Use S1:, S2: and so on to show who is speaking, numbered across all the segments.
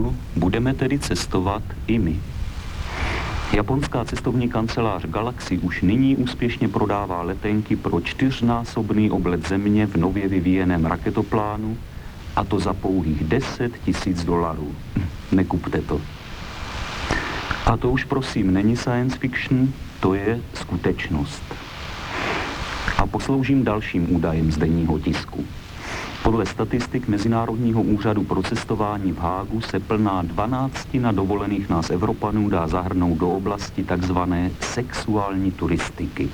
S1: cestu, budeme tedy cestovat i my. Japonská cestovní kancelář Galaxy už nyní úspěšně prodává letenky pro čtyřnásobný oblet země v nově vyvíjeném raketoplánu a to za pouhých 10 tisíc dolarů. Nekupte to. A to už prosím není science fiction, to je skutečnost. A posloužím dalším údajem z denního tisku. Podle statistik Mezinárodního úřadu pro cestování v Hágu se plná dvanáctina dovolených nás Evropanů dá zahrnout do oblasti takzvané sexuální turistiky.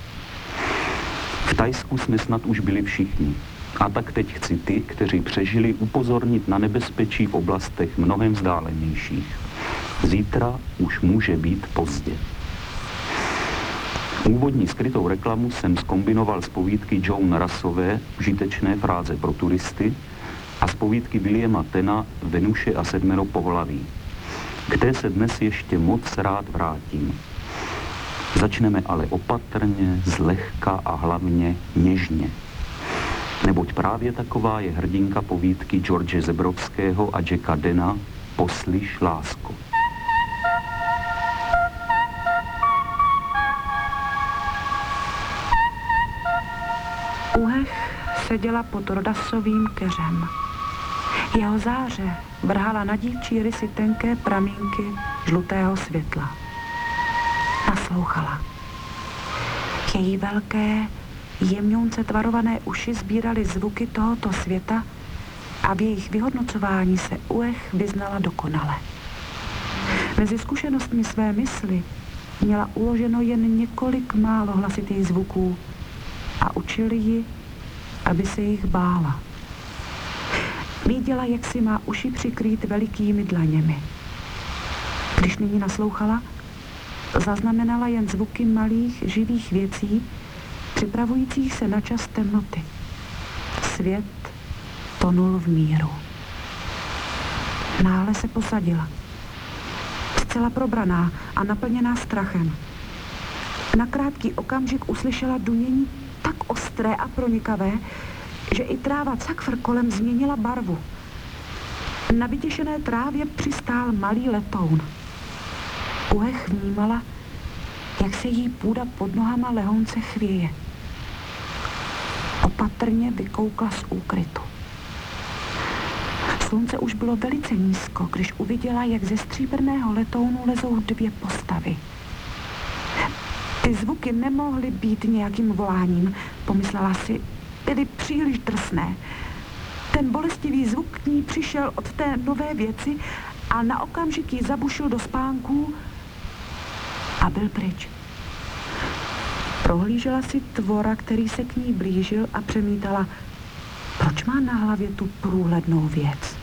S1: V Tajsku jsme snad už byli všichni. A tak teď chci ty, kteří přežili, upozornit na nebezpečí v oblastech mnohem vzdálenějších. Zítra už může být pozdě. Úvodní skrytou reklamu jsem skombinoval z povídky Joan Rasové Užitečné fráze pro turisty a z povídky Williama Tena Venuše a sedmero pohlaví. K té se dnes ještě moc rád vrátím. Začneme ale opatrně, zlehka a hlavně něžně. Neboť právě taková je hrdinka povídky George Zebrovského a Jacka Dena Poslyš lásko.
S2: Seděla pod rodasovým keřem. Jeho záře vrhala na dívčí rysy tenké pramínky žlutého světla. Naslouchala. Její velké, jemňounce tvarované uši sbíraly zvuky tohoto světa a v jejich vyhodnocování se Uech vyznala dokonale. Mezi zkušenostmi své mysli měla uloženo jen několik málo hlasitých zvuků, a učili ji, aby se jich bála. Viděla, jak si má uši přikrýt velikými dlaněmi. Když nyní naslouchala, zaznamenala jen zvuky malých, živých věcí, připravujících se na čas temnoty. Svět tonul v míru. Náhle se posadila. Zcela probraná a naplněná strachem. Na krátký okamžik uslyšela dunění tak ostré a pronikavé, že i tráva cakfr kolem změnila barvu. Na vytěšené trávě přistál malý letoun. Uhech vnímala, jak se jí půda pod nohama lehounce chvěje. Opatrně vykoukla z úkrytu. Slunce už bylo velice nízko, když uviděla, jak ze stříbrného letounu lezou dvě postavy. Ty zvuky nemohly být nějakým voláním, pomyslela si, byly příliš drsné. Ten bolestivý zvuk k ní přišel od té nové věci a na okamžik ji zabušil do spánků a byl pryč. Prohlížela si tvora, který se k ní blížil a přemítala, proč má na hlavě tu průhlednou věc.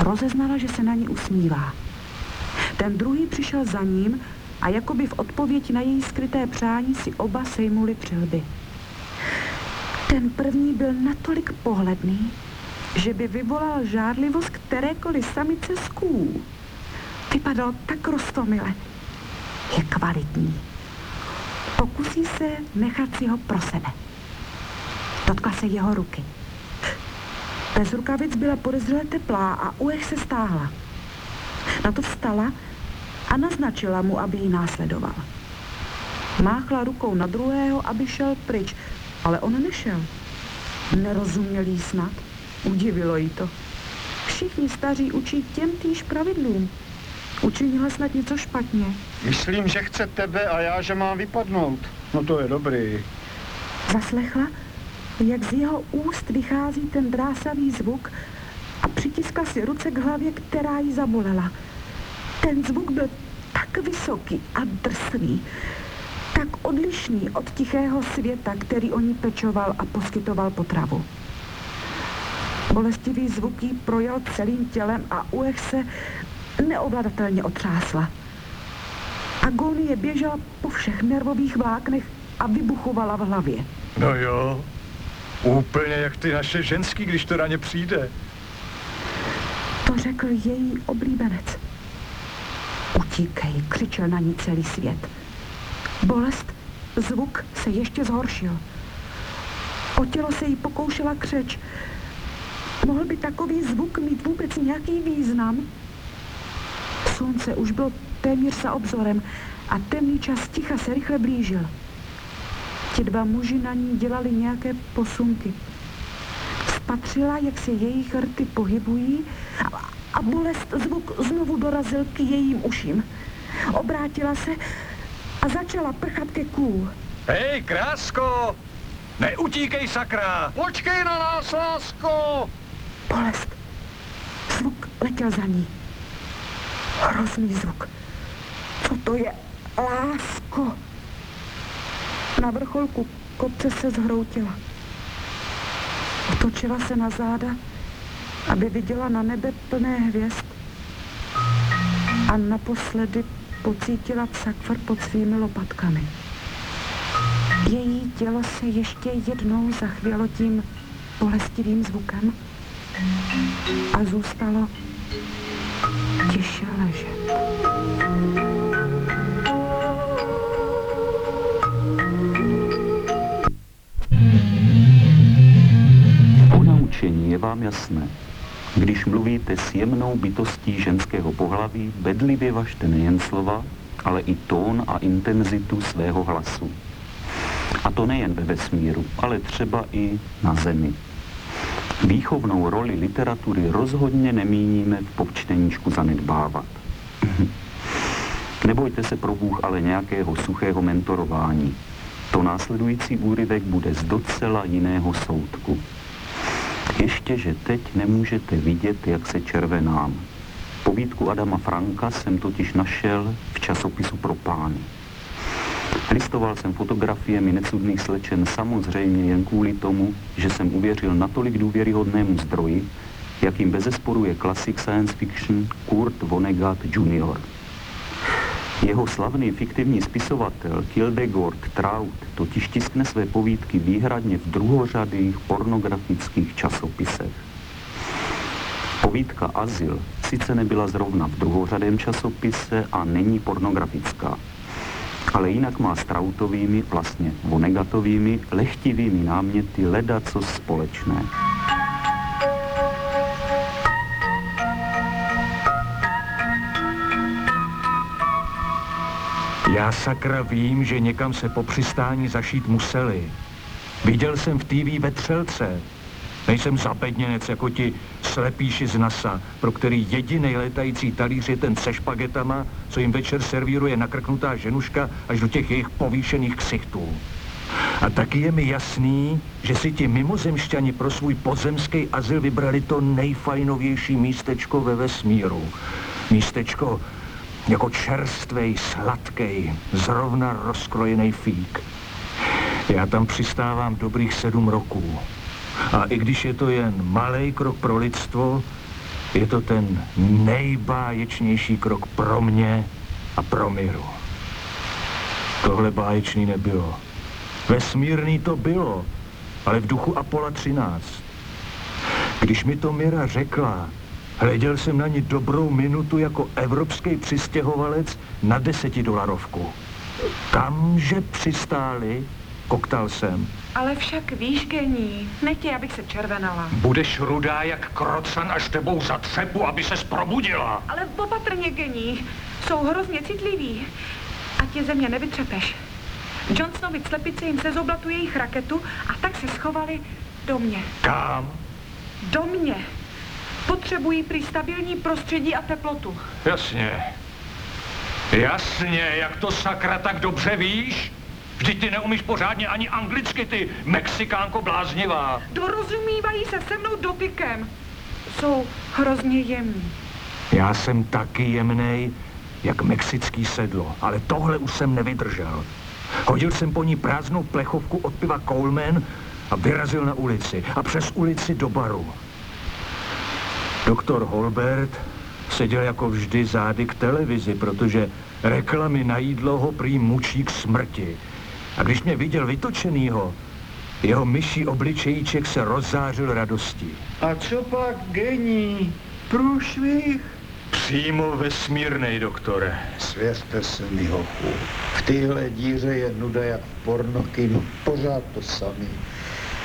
S2: Rozeznala, že se na ní usmívá. Ten druhý přišel za ním a jakoby v odpověď na její skryté přání si oba sejmuli přilby. Ten první byl natolik pohledný, že by vyvolal žádlivost kterékoliv samice sků. Vypadal tak rostomile. Je kvalitní. Pokusí se nechat si ho pro sebe. Dotkla se jeho ruky. Bez rukavic byla podezřele teplá a úech se stáhla. Na to vstala a naznačila mu, aby ji následoval. Máchla rukou na druhého, aby šel pryč, ale on nešel. Nerozuměl jí snad. Udivilo jí to. Všichni staří učí těm týž pravidlům. Učinila snad něco špatně.
S3: Myslím, že chce tebe a já, že mám vypadnout. No to je dobrý.
S2: Zaslechla, jak z jeho úst vychází ten drásavý zvuk a přitiskla si ruce k hlavě, která jí zabolela. Ten zvuk byl tak vysoký a drsný, tak odlišný od tichého světa, který o ní pečoval a poskytoval potravu. Bolestivý zvuk jí projel celým tělem a Uech se neovladatelně otřásla. Agonie běžela po všech nervových vláknech a vybuchovala v hlavě.
S4: No jo, úplně jak ty naše ženský, když to raně přijde.
S2: To řekl její oblíbenec. Utíkej, křičel na ní celý svět. Bolest, zvuk se ještě zhoršil. O tělo se jí pokoušela křeč. Mohl by takový zvuk mít vůbec nějaký význam? Slunce už bylo téměř za obzorem a temný čas ticha se rychle blížil. Ti dva muži na ní dělali nějaké posunky. Spatřila, jak se jejich rty pohybují a, bolest zvuk znovu dorazil k jejím uším. Obrátila se a začala prchat ke kůl.
S4: Hej, krásko! Neutíkej, sakra!
S3: Počkej na nás, lásko!
S2: Bolest. Zvuk letěl za ní. Hrozný zvuk. Co to je? Lásko. Na vrcholku kopce se zhroutila. Otočila se na záda, aby viděla na nebe plné hvězd. A naposledy pocítila sakvar pod svými lopatkami. Její tělo se ještě jednou zachvělo tím bolestivým zvukem a zůstalo tiše ležet.
S1: Je vám jasné. Když mluvíte s jemnou bytostí ženského pohlaví, bedlivě važte nejen slova, ale i tón a intenzitu svého hlasu. A to nejen ve vesmíru, ale třeba i na Zemi. Výchovnou roli literatury rozhodně nemíníme v povčteníčku zanedbávat. Nebojte se pro Bůh ale nějakého suchého mentorování. To následující úryvek bude z docela jiného soudku. Ještě, že teď nemůžete vidět, jak se červenám. Povídku Adama Franka jsem totiž našel v časopisu pro pány. Listoval jsem fotografiemi necudných slečen samozřejmě jen kvůli tomu, že jsem uvěřil natolik důvěryhodnému zdroji, jakým bezesporu je klasik science fiction Kurt Vonnegut Jr. Jeho slavný fiktivní spisovatel Kildegard Traut totiž tiskne své povídky výhradně v druhořadých pornografických časopisech. Povídka Azyl sice nebyla zrovna v druhořadém časopise a není pornografická, ale jinak má s Trautovými, vlastně Vonegatovými, lehtivými náměty leda co společné.
S4: Já sakra vím, že někam se po přistání zašít museli. Viděl jsem v TV ve Třelce. Nejsem zapedněnec jako ti slepíši z NASA, pro který jediný letající talíř je ten se špagetama, co jim večer servíruje nakrknutá ženuška až do těch jejich povýšených ksichtů. A taky je mi jasný, že si ti mimozemšťani pro svůj pozemský azyl vybrali to nejfajnovější místečko ve vesmíru. Místečko jako čerstvej, sladkej, zrovna rozkrojený fík. Já tam přistávám dobrých sedm roků. A i když je to jen malý krok pro lidstvo, je to ten nejbáječnější krok pro mě a pro míru. Tohle báječný nebylo. Vesmírný to bylo, ale v duchu Apola 13. Když mi to Mira řekla, hleděl jsem na ní dobrou minutu jako evropský přistěhovalec na desetidolarovku. Tam, že přistáli, koktal jsem.
S2: Ale však víš, gení, netě, abych se červenala.
S4: Budeš rudá jak krocan, až tebou zatřepu, aby se probudila.
S2: Ale opatrně, gení, jsou hrozně citliví. A tě země nevytřepeš. Johnsonovi slepice jim sezobla jejich raketu a tak se schovali do mě.
S4: Kam?
S2: Do mě. Potřebují prý stabilní prostředí a teplotu.
S4: Jasně. Jasně, jak to sakra tak dobře víš? Vždyť ty neumíš pořádně ani anglicky, ty Mexikánko bláznivá.
S2: Dorozumívají se se mnou dotykem. Jsou hrozně jemní.
S4: Já jsem taky jemnej, jak mexický sedlo, ale tohle už jsem nevydržel. Hodil jsem po ní prázdnou plechovku od piva Coleman a vyrazil na ulici a přes ulici do baru. Doktor Holbert seděl jako vždy zády k televizi, protože reklamy na jídlo ho prý mučí k smrti. A když mě viděl vytočenýho, jeho myší obličejíček se rozzářil radostí.
S3: A co pak gení? Průšvih?
S4: Přímo vesmírnej, doktore.
S5: Svěřte se mi, hochu. V téhle díře je nuda jak v pornokinu. Pořád to samý.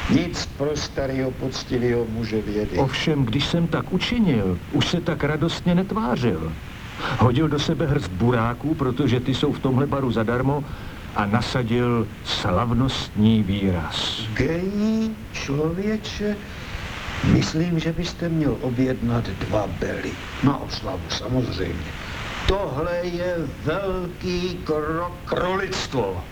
S5: Nic pro starého poctivého muže vědy.
S4: Ovšem, když jsem tak učinil, už se tak radostně netvářil. Hodil do sebe hrst buráků, protože ty jsou v tomhle baru zadarmo, a nasadil slavnostní výraz.
S5: Gení člověče, myslím, že byste měl objednat dva bely. Na oslavu samozřejmě. Tohle je velký krok.
S4: Pro lidstvo.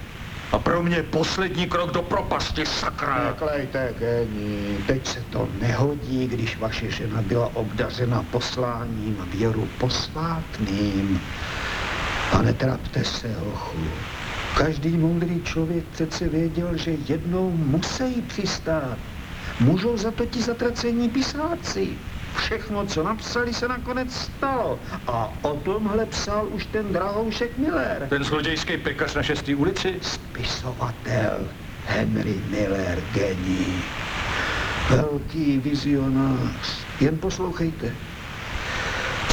S4: A pro mě poslední krok do propasti, sakra.
S5: Neklejte, gení, teď se to nehodí, když vaše žena byla obdařena posláním věru posvátným. A netrapte se, hochu. Každý moudrý člověk přece věděl, že jednou musí přistát. Můžou za to ti zatracení pisáci. Všechno, co napsali, se nakonec stalo. A o tomhle psal už ten drahoušek Miller.
S4: Ten zlodějský pekař na šestý ulici?
S5: Spisovatel Henry Miller, gení. Velký vizionář. Jen poslouchejte.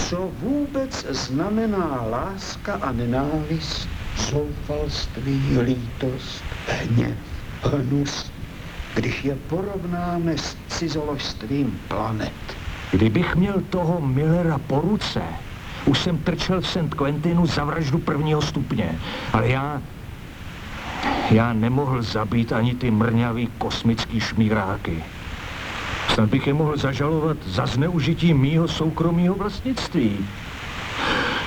S5: Co vůbec znamená láska a nenávist, zoufalství, lítost, hněv, hnus, když je porovnáme s cizoložstvím planet?
S4: Kdybych měl toho Millera po ruce, už jsem trčel v St. Quentinu za vraždu prvního stupně. Ale já... Já nemohl zabít ani ty mrňavý kosmický šmíráky. Snad bych je mohl zažalovat za zneužití mýho soukromého vlastnictví.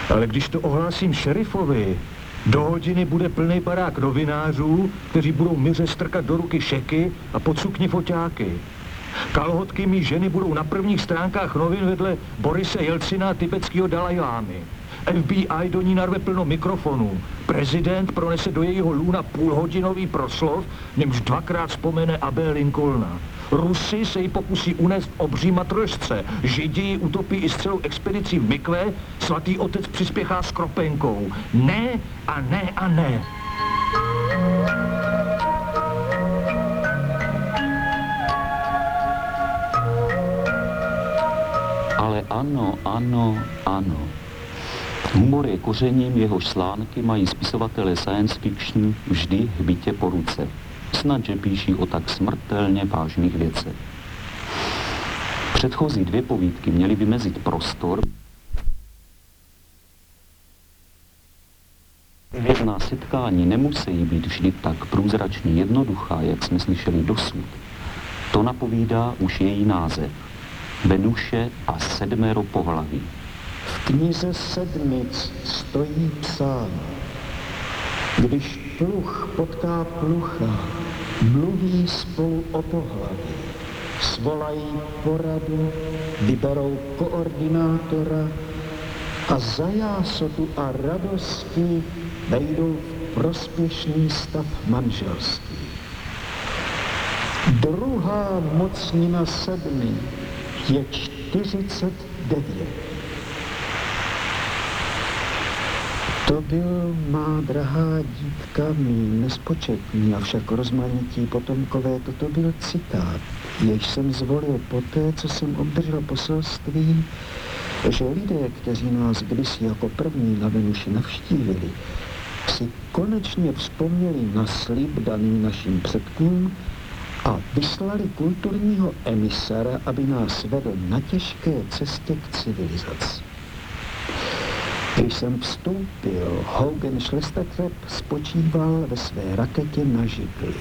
S4: Ale když to ohlásím šerifovi, do hodiny bude plný barák novinářů, kteří budou myře strkat do ruky šeky a pod sukni foťáky. Kalhotky mý ženy budou na prvních stránkách novin vedle Borise Jelcina a tibetského Dalajlámy. FBI do ní narve plno mikrofonů. Prezident pronese do jejího lůna půlhodinový proslov, němž dvakrát vzpomene Abel Lincolna. Rusy se jí pokusí unést obří matrošce. Židi ji utopí i s celou expedicí v Mikve. Svatý otec přispěchá s kropenkou. Ne a ne a ne.
S1: Ano, ano, ano. Humor je kořením, jehož slánky mají spisovatelé science fiction vždy hbitě po ruce. Snad, že píší o tak smrtelně vážných věcech. Předchozí dvě povídky měly vymezit prostor, Vězná setkání nemusí být vždy tak průzračně jednoduchá, jak jsme slyšeli dosud. To napovídá už její název. Venuše a sedmero pohlaví.
S5: V knize Sedmic stojí psáno. Když pluch potká plucha, mluví spolu o pohlaví. Svolají poradu, vyberou koordinátora a za jásotu a radostí vejdou v prospěšný stav manželství. Druhá mocnina sedmi je 49. To byl, má drahá dítka, mý nespočetný, avšak rozmanití potomkové, toto byl citát, jež jsem zvolil poté, co jsem obdržel poselství, že lidé, kteří nás kdysi jako první na Venuši navštívili, si konečně vzpomněli na slib daný našim předkům a vyslali kulturního emisara, aby nás vedl na těžké cestě k civilizaci. Když jsem vstoupil, Hogan Schlestetrep spočíval ve své raketě na židli.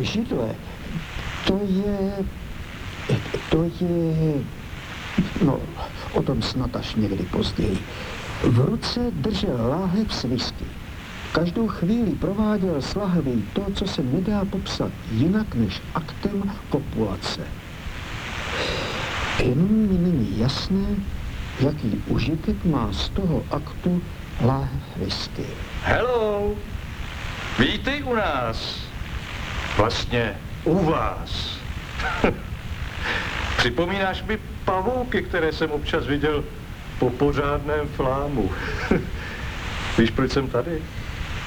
S5: Židle, to je... To je... No, o tom snad až někdy později. V ruce držel láhev s whisky. Každou chvíli prováděl s lahví to, co se nedá popsat jinak než aktem kopulace. Jenom mi není jasné, jaký užitek má z toho aktu láhev whisky.
S4: Hello! Vítej u nás. Vlastně u vás. Připomínáš mi pavouky, které jsem občas viděl po pořádném flámu. Víš, proč jsem tady?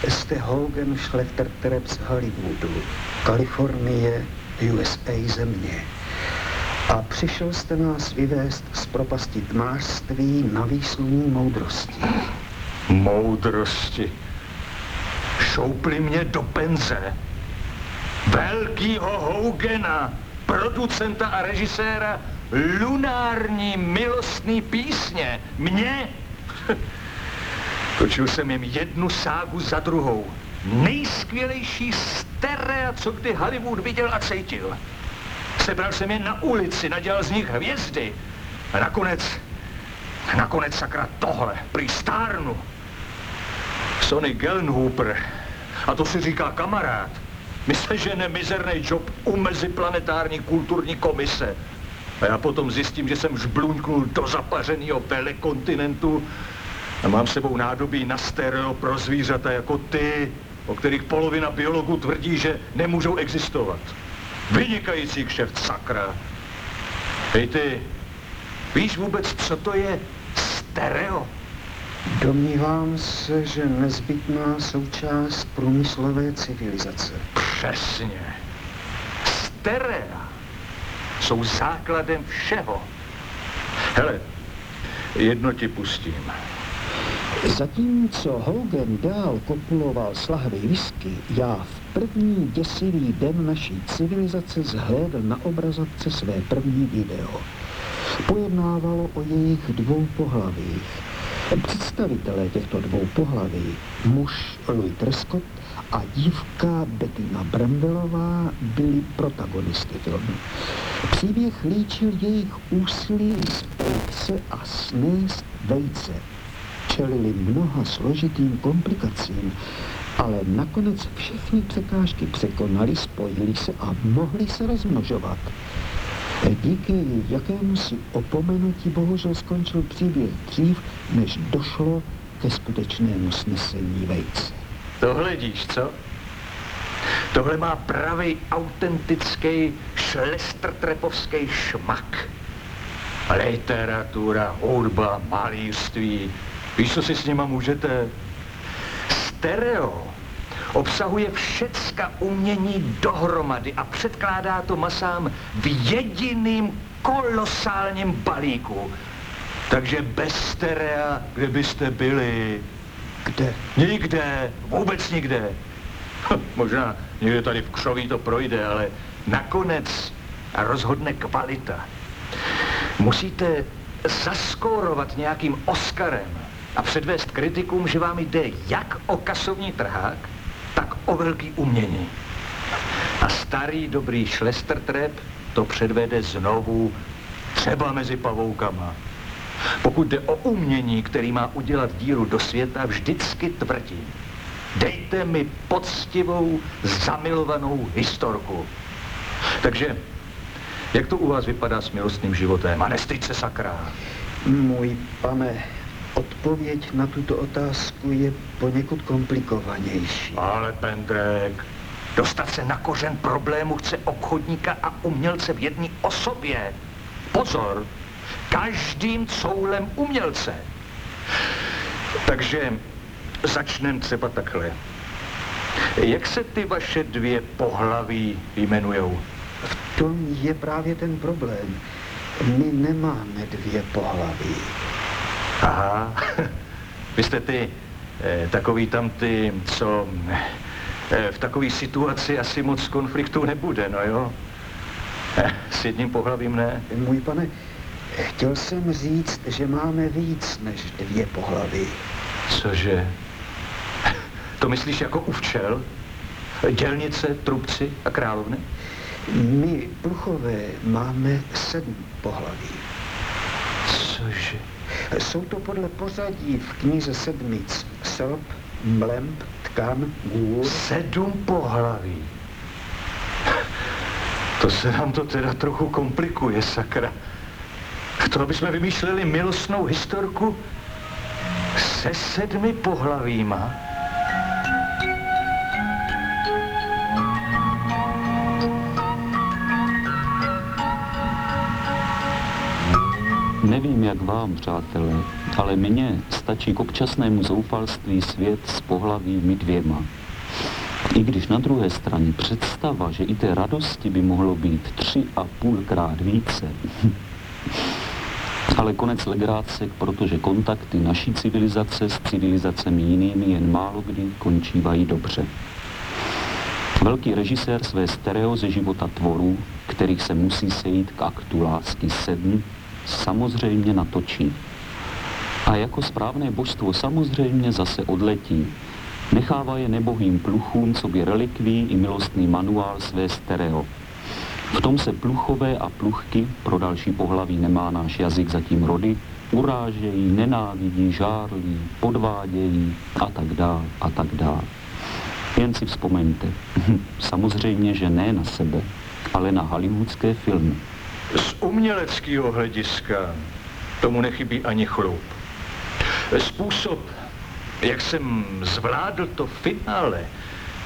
S5: Jste Hogan Schlechter Terep z Hollywoodu, Kalifornie, USA země. A přišel jste nás vyvést z propasti tmářství na výsluní moudrosti.
S4: Moudrosti. Šoupli mě do penze. velkýho Hougena, producenta a režiséra lunární milostný písně. Mě? Točil jsem jim jednu ságu za druhou. Nejskvělejší stereo, co kdy Hollywood viděl a cítil. Sebral jsem je na ulici, nadělal z nich hvězdy. A nakonec, nakonec sakra tohle, prý stárnu. Sonny Gelnhooper, a to si říká kamarád, mi sežene mizerný job u meziplanetární kulturní komise. A já potom zjistím, že jsem žbluňknul do zapařeného velekontinentu a mám s sebou nádobí na stereo pro zvířata jako ty, o kterých polovina biologů tvrdí, že nemůžou existovat. Vynikající kšeft, sakra. Hej ty, víš vůbec, co to je stereo?
S5: Domnívám se, že nezbytná součást průmyslové civilizace.
S4: Přesně. Sterea jsou základem všeho. Hele, jedno ti pustím.
S5: Zatímco Hogan dál kopuloval s lahví whisky, já v první děsivý den naší civilizace zhlédl na obrazovce své první video. Pojednávalo o jejich dvou pohlavích. Představitelé těchto dvou pohlaví, muž Louis Trescott a dívka Bettina Bramwellová byli protagonisty filmu. Příběh líčil jejich úsilí se a snést vejce. Čelili mnoha složitým komplikacím, ale nakonec všechny překážky překonali, spojili se a mohli se rozmnožovat. Díky jakému si opomenutí bohužel skončil příběh dřív, než došlo ke skutečnému snesení vejce.
S4: Tohle díš, co? Tohle má pravý, autentický, šlestrtrepovský šmak. Literatura, hudba, malířství. Víš, co si s nima můžete? Stereo obsahuje všecka umění dohromady a předkládá to masám v jediným kolosálním balíku. Takže bez sterea, kde byste byli?
S5: Kde?
S4: Nikde, vůbec nikde. Hm, Možná někde tady v křoví to projde, ale nakonec rozhodne kvalita. Musíte zaskórovat nějakým Oscarem a předvést kritikům, že vám jde jak o kasovní trhák, tak o velký umění. A starý dobrý šlestrtrep to předvede znovu třeba mezi pavoukama. Pokud jde o umění, který má udělat díru do světa, vždycky tvrdím. Dejte mi poctivou, zamilovanou historku. Takže, jak to u vás vypadá s milostným životem? A nestyď se sakra.
S5: Můj pane, odpověď na tuto otázku je poněkud komplikovanější.
S4: Ale Pendrek, dostat se na kořen problému chce obchodníka a umělce v jedné osobě. Pozor, každým coulem umělce. Takže začneme třeba takhle. Jak se ty vaše dvě pohlaví jmenujou?
S5: V tom je právě ten problém. My nemáme dvě pohlaví.
S4: Aha, vy jste ty, eh, takový tam ty, co eh, v takové situaci asi moc konfliktů nebude, no jo? Eh, s jedním pohlavím ne?
S5: Můj pane, chtěl jsem říct, že máme víc než dvě pohlaví.
S4: Cože? To myslíš jako u včel? Dělnice, trubci a královny?
S5: My, pluchové, máme sedm pohlaví.
S4: Cože?
S5: Jsou to podle pořadí v knize sedmic. Srp, mlemp, tkan, gůl.
S4: Sedm pohlaví. To se nám to teda trochu komplikuje, sakra. To, aby jsme vymýšleli milostnou historku se sedmi pohlavíma.
S1: Nevím, jak vám, přátelé, ale mně stačí k občasnému zoufalství svět s pohlavími dvěma. I když na druhé straně představa, že i té radosti by mohlo být tři a půlkrát více. Ale konec legrácek, protože kontakty naší civilizace s civilizacemi jinými jen málo kdy končívají dobře. Velký režisér své stereo ze života tvorů, kterých se musí sejít k aktu lásky sedm, samozřejmě natočí. A jako správné božstvo samozřejmě zase odletí. Nechává je nebohým pluchům, co by relikví i milostný manuál své stereo. V tom se pluchové a pluchky, pro další pohlaví nemá náš jazyk zatím rody, urážejí, nenávidí, žárlí, podvádějí a tak dál a tak dál. Jen si vzpomeňte, samozřejmě, že ne na sebe, ale na hollywoodské filmy.
S4: Z uměleckého hlediska tomu nechybí ani chlup. Způsob, jak jsem zvládl to finále,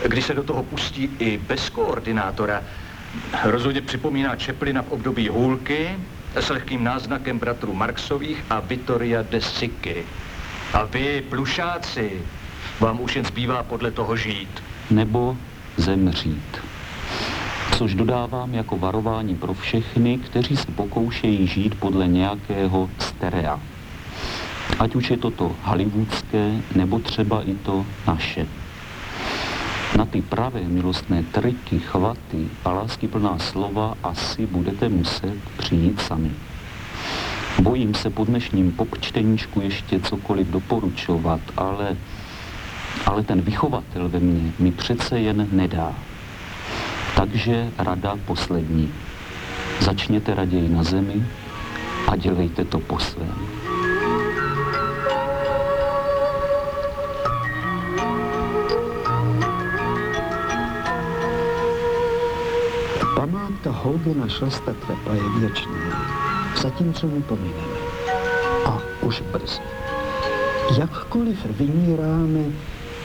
S4: kdy se do toho pustí i bez koordinátora, rozhodně připomíná Čeplina v období hůlky s lehkým náznakem bratrů Marxových a Vittoria de Siky. A vy, plušáci, vám už jen zbývá podle toho žít.
S1: nebo zemřít. Což dodávám jako varování pro všechny, kteří se pokoušejí žít podle nějakého sterea. Ať už je to to hollywoodské, nebo třeba i to naše. Na ty pravé milostné triky, chvaty a láskyplná slova asi budete muset přijít sami. Bojím se po dnešním popčteníčku ještě cokoliv doporučovat, ale ale ten vychovatel ve mně mi přece jen nedá. Takže rada poslední. Začněte raději na zemi a dělejte to po svém.
S5: Památka Hougena Šlestatrepa je věčná, zatímco my pomineme. A už brzy. Jakkoliv vymíráme,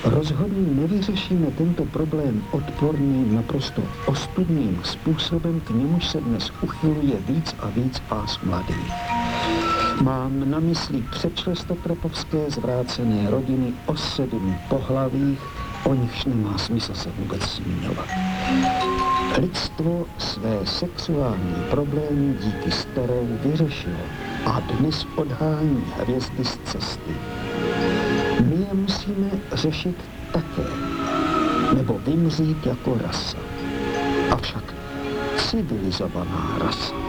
S5: rozhodně nevyřešíme tento problém odporným, naprosto ostudným způsobem, k němuž se dnes uchyluje víc a víc vás mladých. Mám na mysli předšlestoprepovské zvrácené rodiny o sedmi pohlavích, o nichž nemá smysl se vůbec zmiňovat. Lidstvo své sexuální problémy díky starou vyřešilo a dnes odhání hvězdy z cesty. My je musíme řešit také, nebo vymřít jako rasa. Avšak civilizovaná rasa.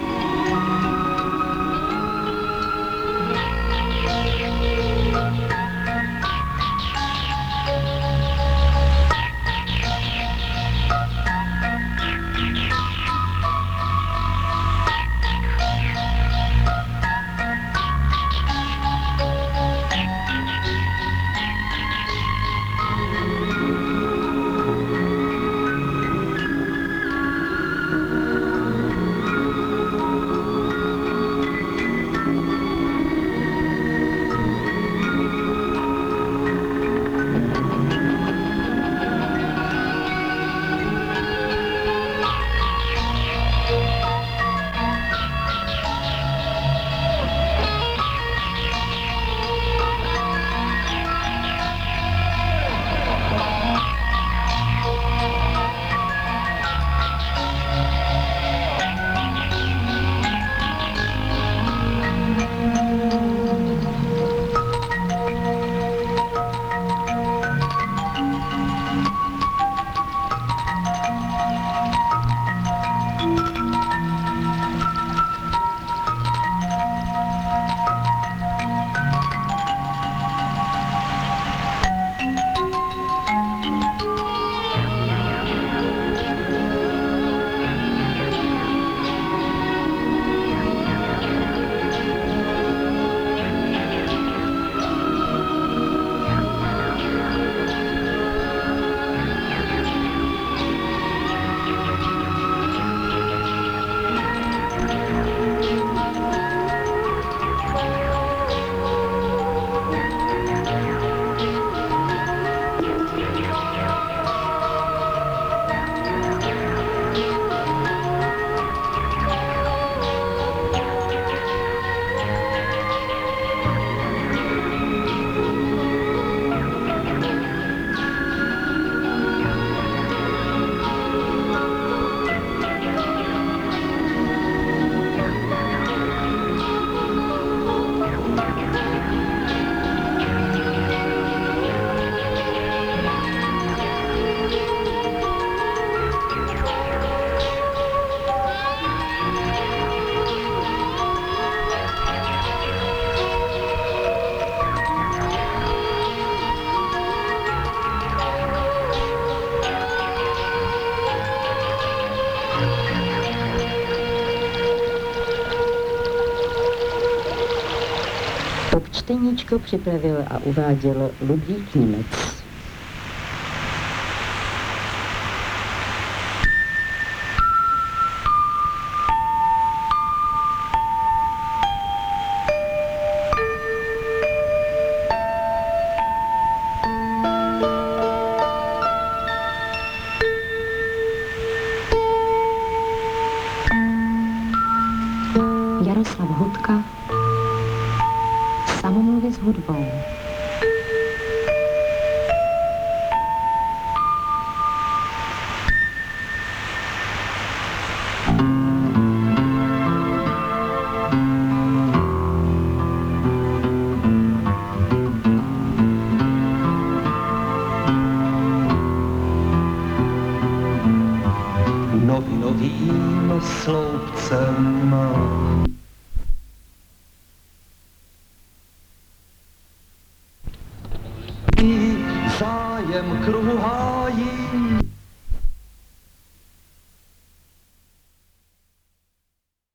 S6: Čteníčko připravil a uváděl Ludvík Němec. Jaroslav Hudka
S4: Some movies would bomb.